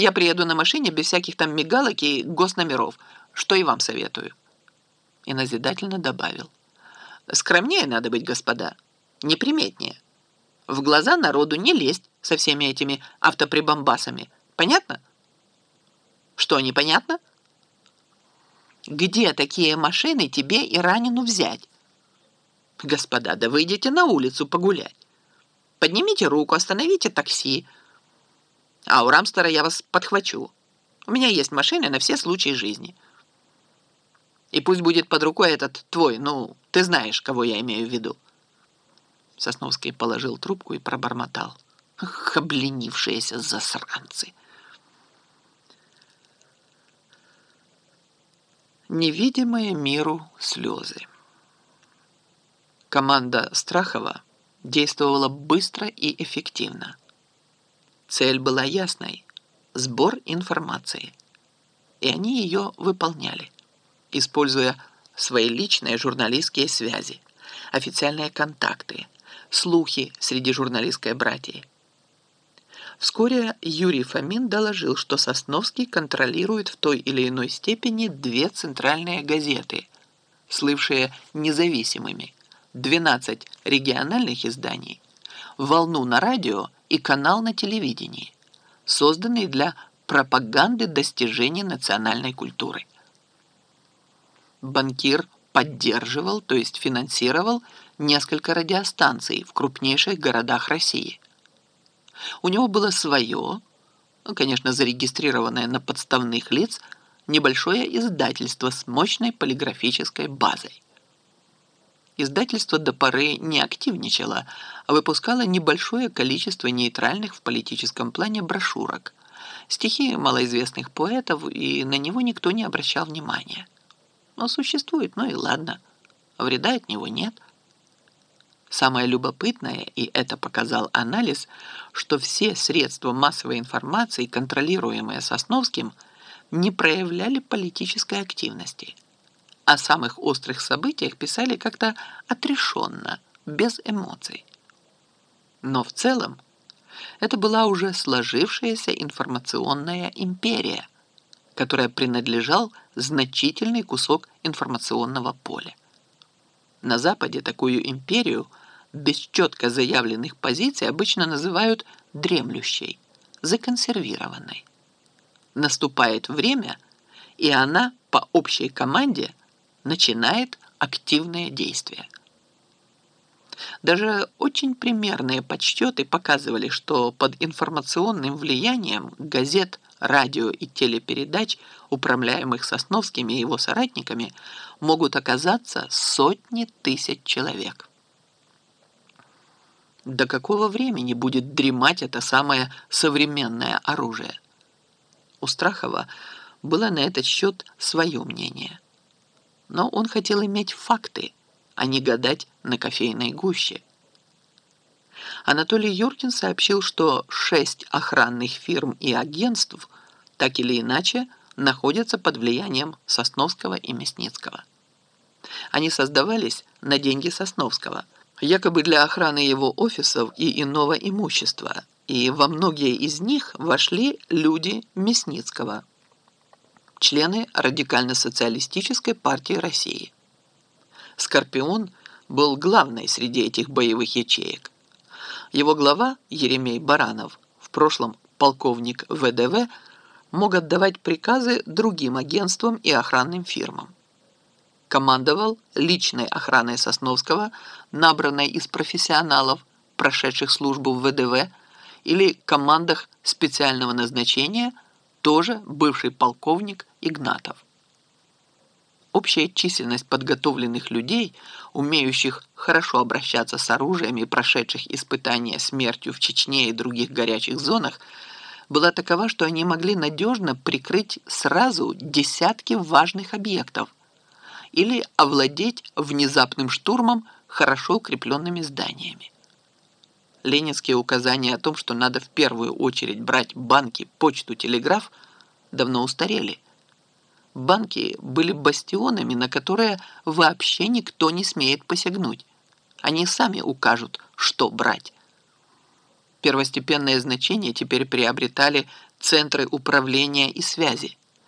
Я приеду на машине без всяких там мигалок и госномеров, что и вам советую». И назидательно добавил. «Скромнее надо быть, господа, неприметнее. В глаза народу не лезть со всеми этими автоприбамбасами. Понятно?» «Что, непонятно?» «Где такие машины тебе и ранену взять?» «Господа, да выйдите на улицу погулять. Поднимите руку, остановите такси. А у Рамстера я вас подхвачу. У меня есть машины на все случаи жизни. И пусть будет под рукой этот твой, ну, ты знаешь, кого я имею в виду». Сосновский положил трубку и пробормотал. «Ах, обленившиеся засранцы!» Невидимые миру слезы. Команда Страхова действовала быстро и эффективно. Цель была ясной – сбор информации. И они ее выполняли, используя свои личные журналистские связи, официальные контакты, слухи среди журналистской братьи. Вскоре Юрий Фомин доложил, что Сосновский контролирует в той или иной степени две центральные газеты, слывшие независимыми – 12 региональных изданий, волну на радио и канал на телевидении, созданные для пропаганды достижений национальной культуры. Банкир поддерживал, то есть финансировал, несколько радиостанций в крупнейших городах России. У него было свое, конечно, зарегистрированное на подставных лиц, небольшое издательство с мощной полиграфической базой. Издательство до поры не активничало, а выпускало небольшое количество нейтральных в политическом плане брошюрок, стихи малоизвестных поэтов, и на него никто не обращал внимания. Но существует, ну и ладно, вреда от него нет. Самое любопытное, и это показал анализ, что все средства массовой информации, контролируемые Сосновским, не проявляли политической активности – о самых острых событиях писали как-то отрешенно, без эмоций. Но в целом это была уже сложившаяся информационная империя, которая принадлежал значительный кусок информационного поля. На Западе такую империю без четко заявленных позиций обычно называют дремлющей, законсервированной. Наступает время, и она по общей команде начинает активное действие. Даже очень примерные подсчеты показывали, что под информационным влиянием газет, радио и телепередач, управляемых Сосновскими и его соратниками, могут оказаться сотни тысяч человек. До какого времени будет дремать это самое современное оружие? У Страхова было на этот счет свое мнение – но он хотел иметь факты, а не гадать на кофейной гуще. Анатолий Юркин сообщил, что шесть охранных фирм и агентств так или иначе находятся под влиянием Сосновского и Мясницкого. Они создавались на деньги Сосновского, якобы для охраны его офисов и иного имущества, и во многие из них вошли люди Мясницкого – члены Радикально-социалистической партии России. «Скорпион» был главной среди этих боевых ячеек. Его глава Еремей Баранов, в прошлом полковник ВДВ, мог отдавать приказы другим агентствам и охранным фирмам. Командовал личной охраной Сосновского, набранной из профессионалов, прошедших службу в ВДВ, или командах специального назначения – тоже бывший полковник Игнатов. Общая численность подготовленных людей, умеющих хорошо обращаться с оружием и прошедших испытания смертью в Чечне и других горячих зонах, была такова, что они могли надежно прикрыть сразу десятки важных объектов или овладеть внезапным штурмом хорошо укрепленными зданиями. Ленинские указания о том, что надо в первую очередь брать банки, почту, телеграф, давно устарели. Банки были бастионами, на которые вообще никто не смеет посягнуть. Они сами укажут, что брать. Первостепенное значение теперь приобретали центры управления и связи,